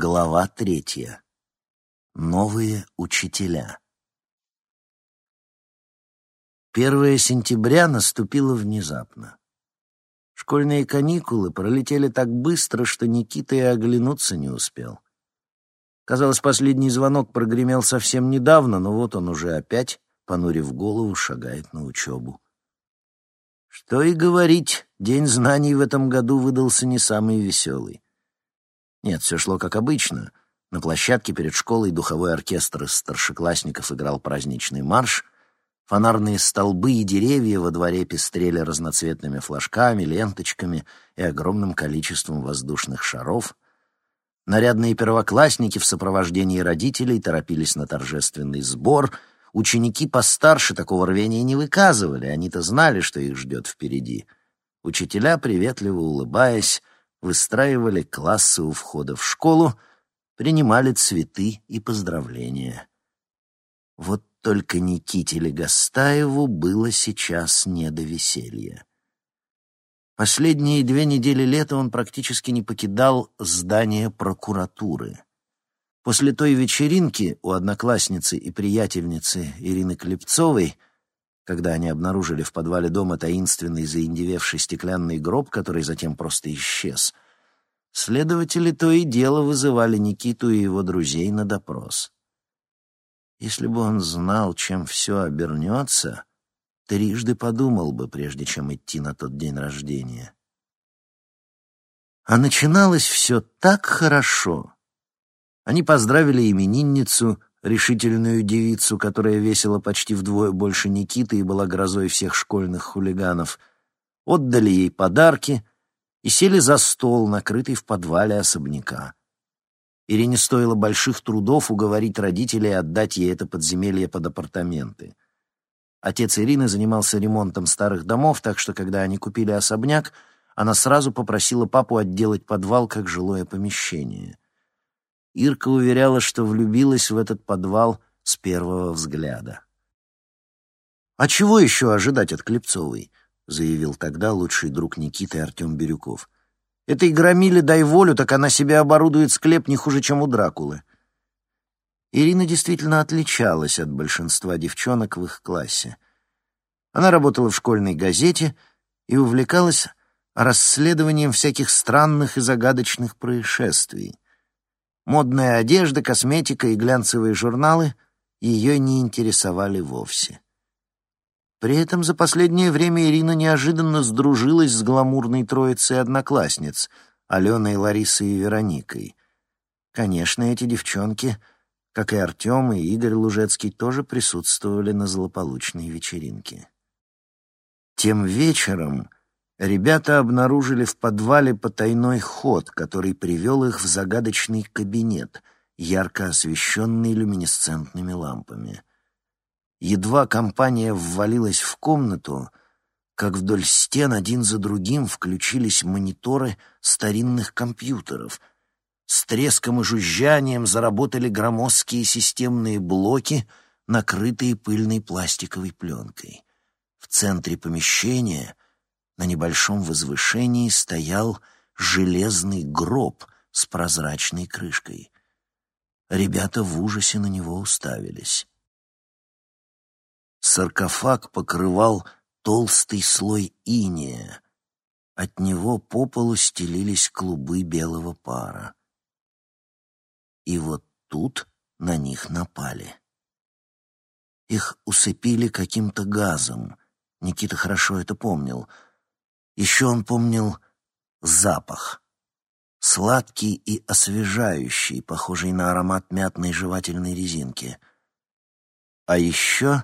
Глава третья. Новые учителя. 1 сентября наступило внезапно. Школьные каникулы пролетели так быстро, что Никита и оглянуться не успел. Казалось, последний звонок прогремел совсем недавно, но вот он уже опять, понурив голову, шагает на учебу. Что и говорить, день знаний в этом году выдался не самый веселый. Нет, все шло как обычно. На площадке перед школой духовой оркестр из старшеклассников играл праздничный марш. Фонарные столбы и деревья во дворе пестрели разноцветными флажками, ленточками и огромным количеством воздушных шаров. Нарядные первоклассники в сопровождении родителей торопились на торжественный сбор. Ученики постарше такого рвения не выказывали, они-то знали, что их ждет впереди. Учителя, приветливо улыбаясь, выстраивали классы у входа в школу, принимали цветы и поздравления. Вот только Никите Легостаеву было сейчас не до веселья. Последние две недели лета он практически не покидал здание прокуратуры. После той вечеринки у одноклассницы и приятельницы Ирины Клепцовой — когда они обнаружили в подвале дома таинственный заиндевевший стеклянный гроб, который затем просто исчез. Следователи то и дело вызывали Никиту и его друзей на допрос. Если бы он знал, чем все обернется, трижды подумал бы, прежде чем идти на тот день рождения. А начиналось все так хорошо. Они поздравили именинницу — решительную девицу, которая весила почти вдвое больше Никиты и была грозой всех школьных хулиганов, отдали ей подарки и сели за стол, накрытый в подвале особняка. Ирине стоило больших трудов уговорить родителей отдать ей это подземелье под апартаменты. Отец Ирины занимался ремонтом старых домов, так что, когда они купили особняк, она сразу попросила папу отделать подвал как жилое помещение — Ирка уверяла, что влюбилась в этот подвал с первого взгляда. «А чего еще ожидать от Клепцовой?» — заявил тогда лучший друг Никиты Артем Бирюков. «Этой громиле дай волю, так она себе оборудует склеп не хуже, чем у Дракулы». Ирина действительно отличалась от большинства девчонок в их классе. Она работала в школьной газете и увлекалась расследованием всяких странных и загадочных происшествий. Модная одежда, косметика и глянцевые журналы ее не интересовали вовсе. При этом за последнее время Ирина неожиданно сдружилась с гламурной троицей одноклассниц — Аленой, Ларисой и Вероникой. Конечно, эти девчонки, как и Артем и Игорь Лужецкий, тоже присутствовали на злополучной вечеринке. Тем вечером ребята обнаружили в подвале потайной ход, который привел их в загадочный кабинет, ярко освещенный люминесцентными лампами. Едва компания ввалилась в комнату, как вдоль стен один за другим включились мониторы старинных компьютеров. С треском и жужжанием заработали громоздкие системные блоки, накрытые пыльной пластиковой пленкой. В центре помещения на небольшом возвышении стоял железный гроб с прозрачной крышкой. Ребята в ужасе на него уставились. Саркофаг покрывал толстый слой иния. От него по полу стелились клубы белого пара. И вот тут на них напали. Их усыпили каким-то газом. Никита хорошо это помнил — еще он помнил запах. Сладкий и освежающий, похожий на аромат мятной жевательной резинки. А еще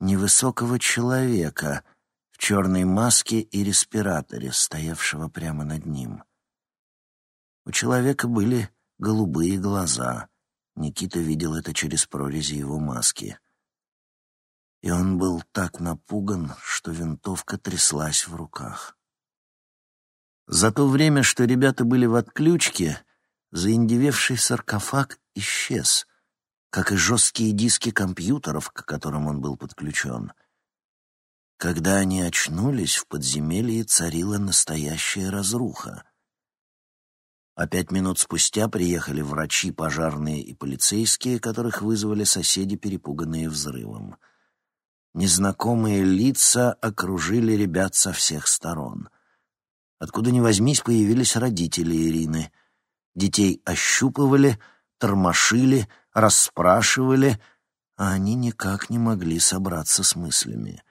невысокого человека в черной маске и респираторе, стоявшего прямо над ним. У человека были голубые глаза. Никита видел это через прорези его маски и он был так напуган, что винтовка тряслась в руках. За то время, что ребята были в отключке, заиндевевший саркофаг исчез, как и жесткие диски компьютеров, к которым он был подключен. Когда они очнулись, в подземелье царила настоящая разруха. А пять минут спустя приехали врачи, пожарные и полицейские, которых вызвали соседи, перепуганные взрывом. Незнакомые лица окружили ребят со всех сторон. Откуда ни возьмись, появились родители Ирины. Детей ощупывали, тормошили, расспрашивали, а они никак не могли собраться с мыслями.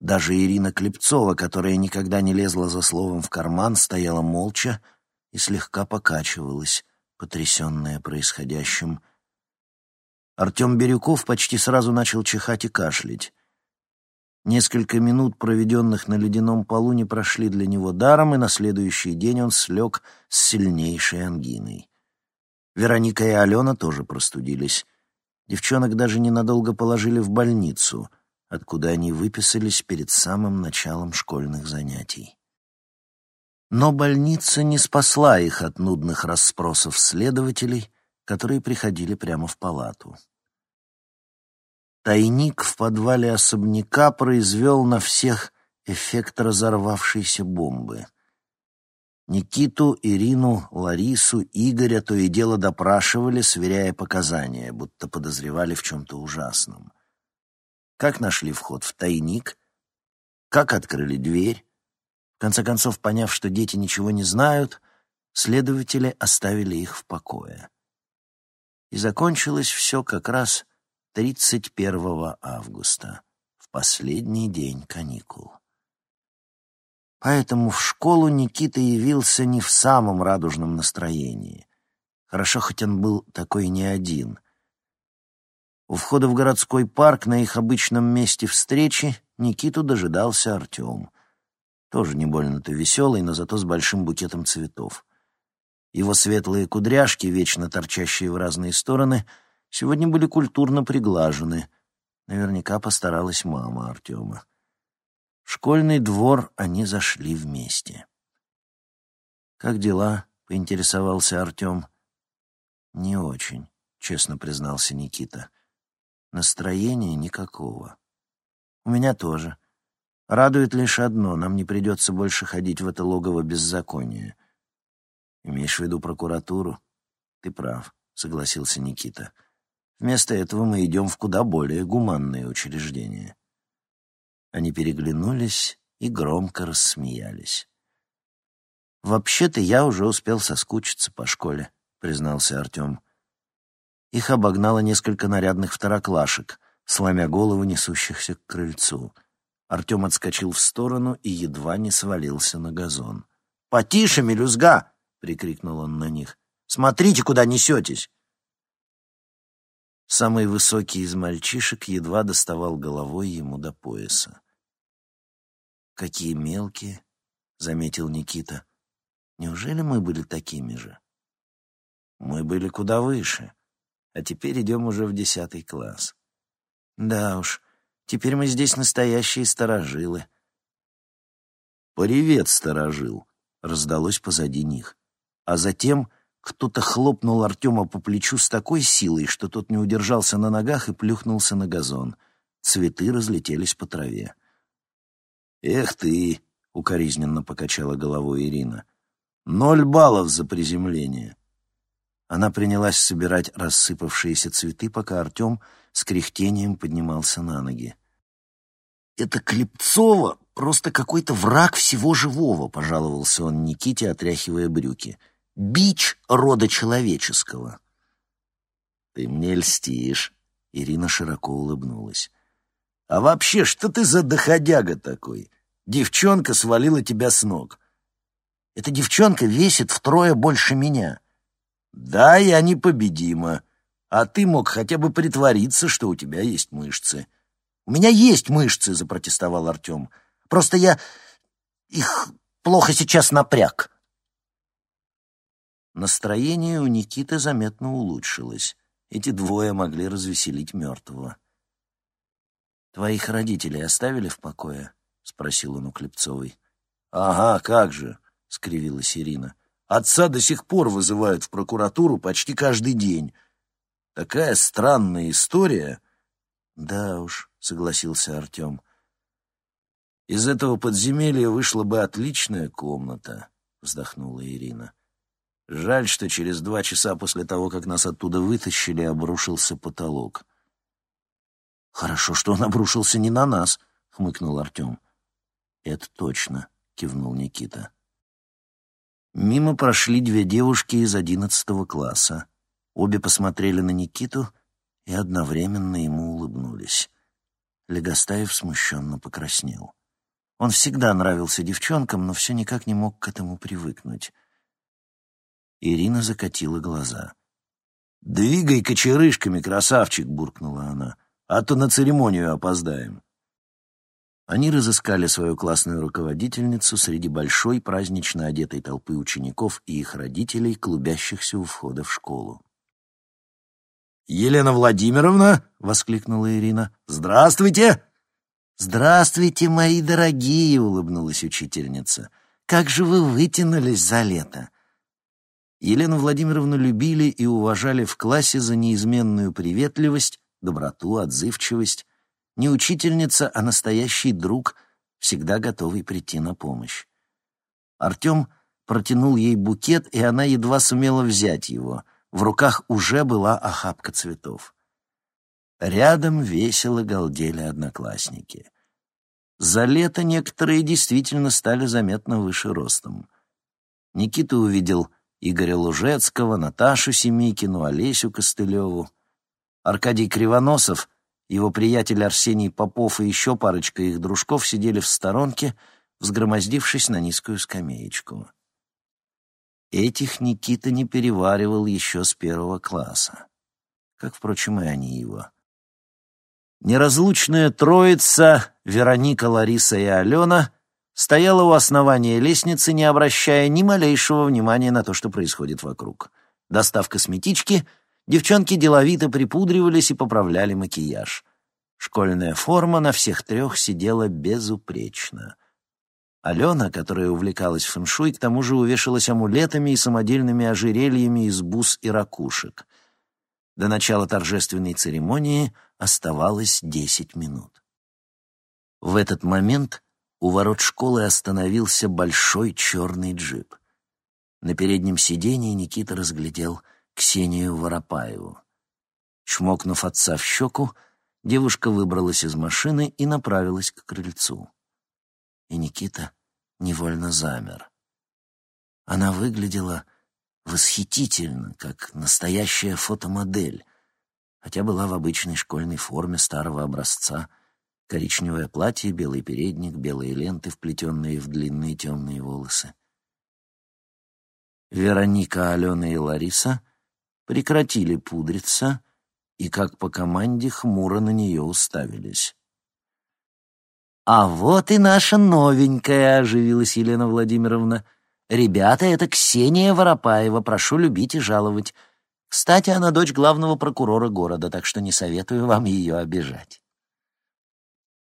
Даже Ирина Клепцова, которая никогда не лезла за словом в карман, стояла молча и слегка покачивалась, потрясенная происходящим. Артем Бирюков почти сразу начал чихать и кашлять. Несколько минут, проведенных на ледяном полу, не прошли для него даром, и на следующий день он слег с сильнейшей ангиной. Вероника и Алена тоже простудились. Девчонок даже ненадолго положили в больницу, откуда они выписались перед самым началом школьных занятий. Но больница не спасла их от нудных расспросов следователей, которые приходили прямо в палату. Тайник в подвале особняка произвел на всех эффект разорвавшейся бомбы. Никиту, Ирину, Ларису, Игоря то и дело допрашивали, сверяя показания, будто подозревали в чем-то ужасном. Как нашли вход в тайник? Как открыли дверь? В конце концов, поняв, что дети ничего не знают, следователи оставили их в покое. И закончилось все как раз 31 августа, в последний день каникул. Поэтому в школу Никита явился не в самом радужном настроении. Хорошо, хоть он был такой не один. У входа в городской парк на их обычном месте встречи Никиту дожидался Артем. Тоже не больно-то веселый, но зато с большим букетом цветов. Его светлые кудряшки, вечно торчащие в разные стороны — сегодня были культурно приглажены. Наверняка постаралась мама Артема. В школьный двор они зашли вместе. «Как дела?» — поинтересовался Артем. «Не очень», — честно признался Никита. «Настроения никакого. У меня тоже. Радует лишь одно — нам не придется больше ходить в это логово беззакония. Имеешь в виду прокуратуру? Ты прав», — согласился Никита. Вместо этого мы идем в куда более гуманные учреждения». Они переглянулись и громко рассмеялись. «Вообще-то я уже успел соскучиться по школе», — признался Артем. Их обогнало несколько нарядных второклашек, сломя голову несущихся к крыльцу. Артем отскочил в сторону и едва не свалился на газон. «Потише, мелюзга!» — прикрикнул он на них. «Смотрите, куда несетесь!» Самый высокий из мальчишек едва доставал головой ему до пояса. «Какие мелкие!» — заметил Никита. «Неужели мы были такими же?» «Мы были куда выше, а теперь идем уже в десятый класс». «Да уж, теперь мы здесь настоящие старожилы». «Привет, старожил!» — раздалось позади них. А затем кто-то хлопнул Артема по плечу с такой силой, что тот не удержался на ногах и плюхнулся на газон. Цветы разлетелись по траве. «Эх ты!» — укоризненно покачала головой Ирина. «Ноль баллов за приземление!» Она принялась собирать рассыпавшиеся цветы, пока Артем с кряхтением поднимался на ноги. «Это Клепцова просто какой-то враг всего живого», — пожаловался он Никите, отряхивая брюки. — бич рода человеческого. «Ты мне льстишь», — Ирина широко улыбнулась. «А вообще, что ты за доходяга такой? Девчонка свалила тебя с ног». «Эта девчонка весит втрое больше меня». «Да, я непобедима. А ты мог хотя бы притвориться, что у тебя есть мышцы». «У меня есть мышцы», — запротестовал Артем. «Просто я их плохо сейчас напряг». Настроение у Никиты заметно улучшилось. Эти двое могли развеселить мертвого. «Твоих родителей оставили в покое?» — спросил он у Клепцовой. «Ага, как же!» — скривилась Ирина. «Отца до сих пор вызывают в прокуратуру почти каждый день. Такая странная история». «Да уж», — согласился Артем. «Из этого подземелья вышла бы отличная комната», — вздохнула Ирина. Жаль, что через два часа после того, как нас оттуда вытащили, обрушился потолок. «Хорошо, что он обрушился не на нас», — хмыкнул Артем. «Это точно», — кивнул Никита. Мимо прошли две девушки из одиннадцатого класса. Обе посмотрели на Никиту и одновременно ему улыбнулись. Легостаев смущенно покраснел. Он всегда нравился девчонкам, но все никак не мог к этому привыкнуть. Ирина закатила глаза. «Двигай кочерышками, красавчик!» — буркнула она. «А то на церемонию опоздаем». Они разыскали свою классную руководительницу среди большой празднично одетой толпы учеников и их родителей, клубящихся у входа в школу. «Елена Владимировна!» — воскликнула Ирина. «Здравствуйте!» «Здравствуйте, мои дорогие!» — улыбнулась учительница. «Как же вы вытянулись за лето!» Елену Владимировну любили и уважали в классе за неизменную приветливость, доброту, отзывчивость. Не учительница, а настоящий друг, всегда готовый прийти на помощь. Артем протянул ей букет, и она едва сумела взять его. В руках уже была охапка цветов. Рядом весело галдели одноклассники. За лето некоторые действительно стали заметно выше ростом. Никита увидел Игоря Лужецкого, Наташу Семикину, Олесю Костылеву. Аркадий Кривоносов, его приятель Арсений Попов и еще парочка их дружков сидели в сторонке, взгромоздившись на низкую скамеечку. Этих Никита не переваривал еще с первого класса, как, впрочем, и они его. Неразлучная троица, Вероника, Лариса и Алена — стояла у основания лестницы, не обращая ни малейшего внимания на то, что происходит вокруг. Достав косметички, девчонки деловито припудривались и поправляли макияж. Школьная форма на всех трех сидела безупречно. Алена, которая увлекалась фэншуй, к тому же увешалась амулетами и самодельными ожерельями из бус и ракушек. До начала торжественной церемонии оставалось десять минут. В этот момент у ворот школы остановился большой черный джип. На переднем сидении Никита разглядел Ксению Воропаеву. Чмокнув отца в щеку, девушка выбралась из машины и направилась к крыльцу. И Никита невольно замер. Она выглядела восхитительно, как настоящая фотомодель, хотя была в обычной школьной форме старого образца — Коричневое платье, белый передник, белые ленты, вплетенные в длинные темные волосы. Вероника, Алена и Лариса прекратили пудриться и, как по команде, хмуро на нее уставились. «А вот и наша новенькая», — оживилась Елена Владимировна. «Ребята, это Ксения Воропаева, прошу любить и жаловать. Кстати, она дочь главного прокурора города, так что не советую вам ее обижать».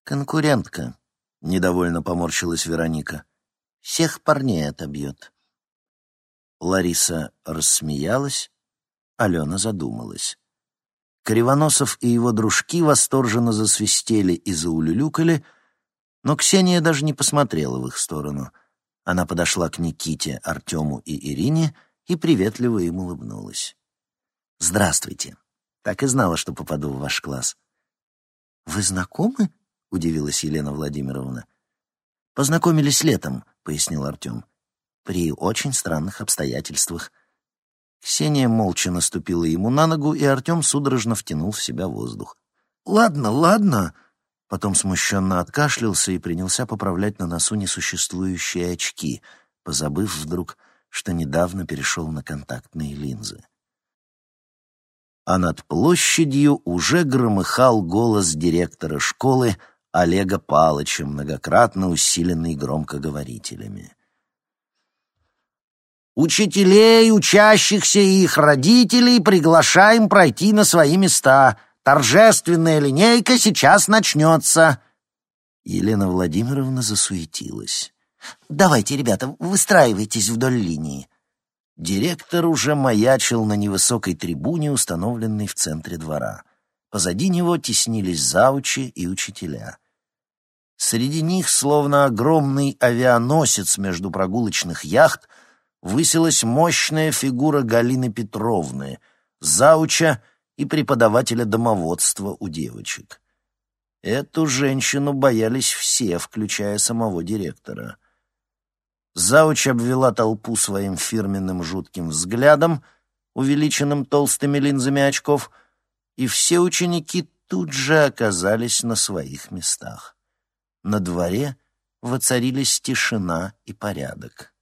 «Конкурентка», — недовольно поморщилась Вероника. «Всех парней отобьет». Лариса рассмеялась, Алена задумалась. Кривоносов и его дружки восторженно засвистели и заулюлюкали, но Ксения даже не посмотрела в их сторону. Она подошла к Никите, Артему и Ирине и приветливо им улыбнулась. «Здравствуйте. Так и знала, что попаду в ваш класс». «Вы знакомы?» Удивилась Елена Владимировна. «Познакомились летом», — пояснил Артем. «При очень странных обстоятельствах». Ксения молча наступила ему на ногу, и Артем судорожно втянул в себя воздух. «Ладно, ладно», Потом смущенно откашлялся и принялся поправлять на носу несуществующие очки, позабыв вдруг, что недавно перешел на контактные линзы. А над площадью уже громыхал голос директора школы Олега Палыча, многократно усиленный громкоговорителями. «Учителей, учащихся и их родителей приглашаем пройти на свои места. Торжественная линейка сейчас начнется». Елена Владимировна засуетилась. «Давайте, ребята, выстраивайтесь вдоль линии». Директор уже маячил на невысокой трибуне, установленной в центре двора. Позади него теснились заучи и учителя. Среди них, словно огромный авианосец между прогулочных яхт, высилась мощная фигура Галины Петровны, зауча и преподавателя домоводства у девочек. Эту женщину боялись все, включая самого директора. Зауч обвела толпу своим фирменным жутким взглядом, увеличенным толстыми линзами очков, и все ученики тут же оказались на своих местах. На дворе воцарились тишина и порядок.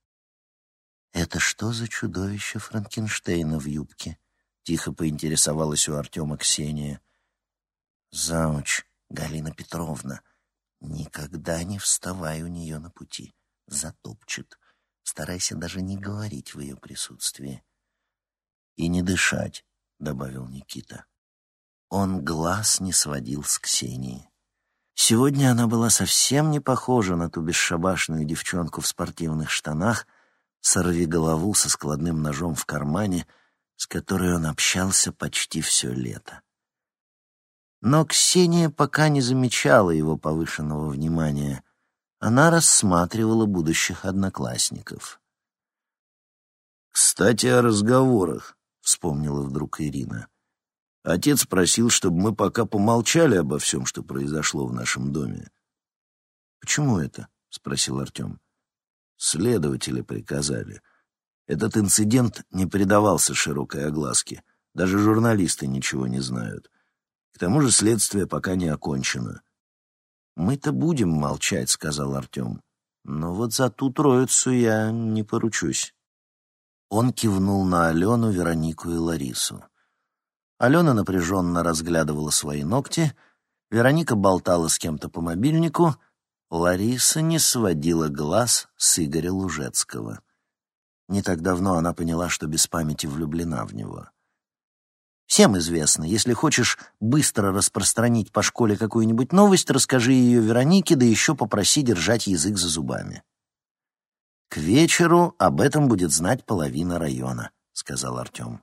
«Это что за чудовище Франкенштейна в юбке?» — тихо поинтересовалась у Артема Ксения. «Зауч», Галина Петровна, никогда не вставай у нее на пути. Затопчет. Старайся даже не говорить в ее присутствии. И не дышать, — добавил Никита. Он глаз не сводил с Ксении. Сегодня она была совсем не похожа на ту бесшабашную девчонку в спортивных штанах, сорви голову со складным ножом в кармане, с которой он общался почти все лето. Но Ксения пока не замечала его повышенного внимания. Она рассматривала будущих одноклассников. «Кстати, о разговорах», — вспомнила вдруг Ирина. «Отец просил, чтобы мы пока помолчали обо всем, что произошло в нашем доме». «Почему это?» — спросил Артем. «Следователи приказали. Этот инцидент не придавался широкой огласке. Даже журналисты ничего не знают. К тому же следствие пока не окончено. «Мы-то будем молчать», — сказал Артем. «Но вот за ту троицу я не поручусь». Он кивнул на Алену, Веронику и Ларису. Алена напряженно разглядывала свои ногти, Вероника болтала с кем-то по мобильнику, Лариса не сводила глаз с Игоря Лужецкого. Не так давно она поняла, что без памяти влюблена в него. Всем известно, если хочешь быстро распространить по школе какую-нибудь новость, расскажи ее Веронике, да еще попроси держать язык за зубами. «К вечеру об этом будет знать половина района», — сказал Артем.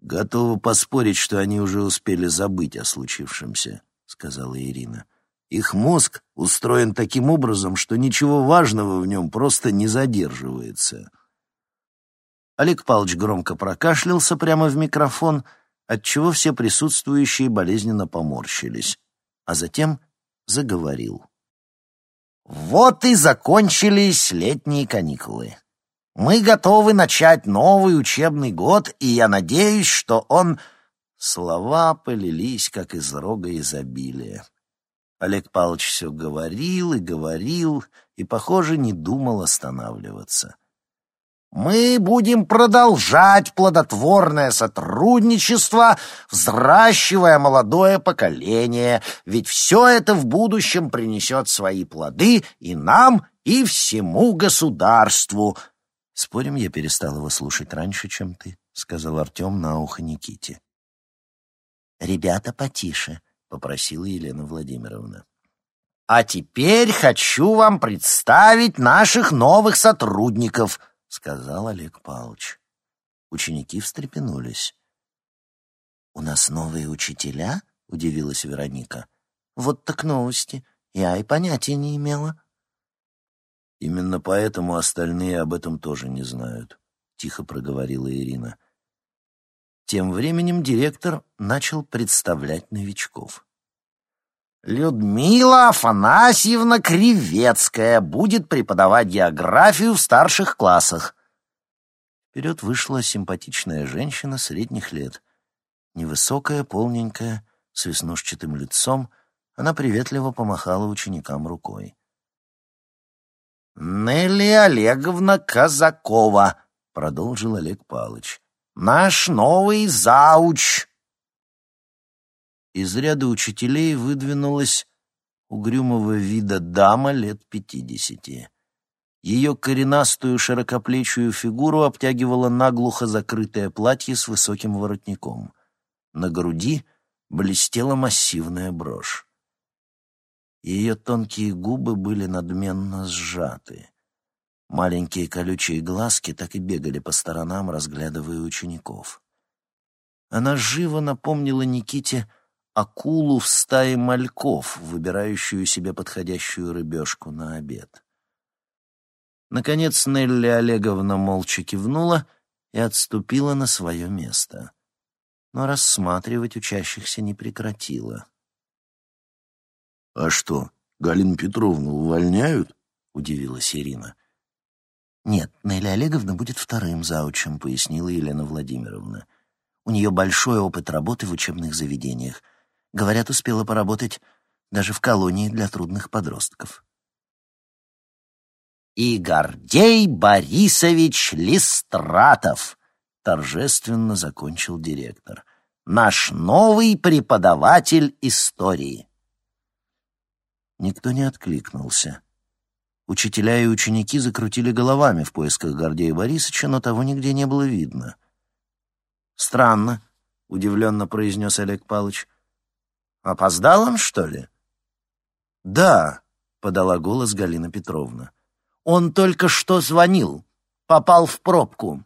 «Готова поспорить, что они уже успели забыть о случившемся», — сказала Ирина. «Их мозг устроен таким образом, что ничего важного в нем просто не задерживается». Олег Павлович громко прокашлялся прямо в микрофон, отчего все присутствующие болезненно поморщились, а затем заговорил. «Вот и закончились летние каникулы. Мы готовы начать новый учебный год, и я надеюсь, что он...» Слова полились, как из рога изобилия. Олег Павлович все говорил и говорил, и, похоже, не думал останавливаться. Мы будем продолжать плодотворное сотрудничество, взращивая молодое поколение, ведь все это в будущем принесет свои плоды и нам, и всему государству. Спорим, я перестал его слушать раньше, чем ты, — сказал Артем на ухо Никите. «Ребята, потише», — попросила Елена Владимировна. «А теперь хочу вам представить наших новых сотрудников», — сказал Олег Павлович. Ученики встрепенулись. «У нас новые учителя?» — удивилась Вероника. «Вот так новости. Я и понятия не имела». «Именно поэтому остальные об этом тоже не знают», — тихо проговорила Ирина. Тем временем директор начал представлять новичков. Людмила Афанасьевна Кривецкая будет преподавать географию в старших классах. Вперед вышла симпатичная женщина средних лет. Невысокая, полненькая, с веснушчатым лицом, она приветливо помахала ученикам рукой. «Нелли Олеговна Казакова», — продолжил Олег Палыч. «Наш новый зауч». Из ряда учителей выдвинулась угрюмого вида дама лет пятидесяти. Ее коренастую широкоплечую фигуру обтягивало наглухо закрытое платье с высоким воротником. На груди блестела массивная брошь. Ее тонкие губы были надменно сжаты. Маленькие колючие глазки так и бегали по сторонам, разглядывая учеников. Она живо напомнила Никите акулу в стае мальков, выбирающую себе подходящую рыбешку на обед. Наконец Нелли Олеговна молча кивнула и отступила на свое место. Но рассматривать учащихся не прекратила. «А что, Галину Петровну увольняют?» — удивилась Ирина. «Нет, Нелли Олеговна будет вторым заучем», — пояснила Елена Владимировна. «У нее большой опыт работы в учебных заведениях. Говорят, успела поработать даже в колонии для трудных подростков» и Гордей Борисович Листратов, торжественно закончил директор. Наш новый преподаватель истории. Никто не откликнулся. Учителя и ученики закрутили головами в поисках Гордея Борисовича, но того нигде не было видно. «Странно», — удивленно произнес Олег Палыч. «Опоздал он, что ли?» «Да», — подала голос Галина Петровна. Он только что звонил. Попал в пробку.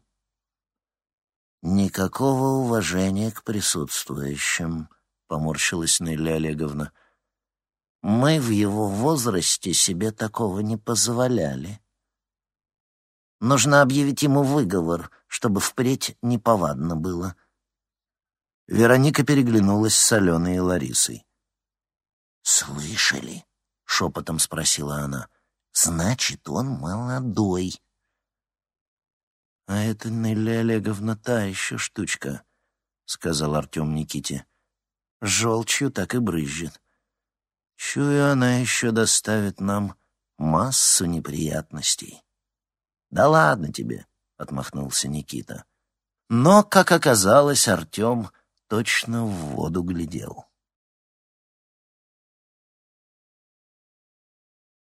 «Никакого уважения к присутствующим», — поморщилась Нелли Олеговна. «Мы в его возрасте себе такого не позволяли. Нужно объявить ему выговор, чтобы впредь неповадно было». Вероника переглянулась с Аленой и Ларисой. «Слышали?» — шепотом спросила она. — Значит, он молодой. — А это Нелли Олеговна та еще штучка, — сказал Артем Никите. — Желчью так и брызжет. Чую, она еще доставит нам массу неприятностей. — Да ладно тебе, — отмахнулся Никита. Но, как оказалось, Артем точно в воду глядел.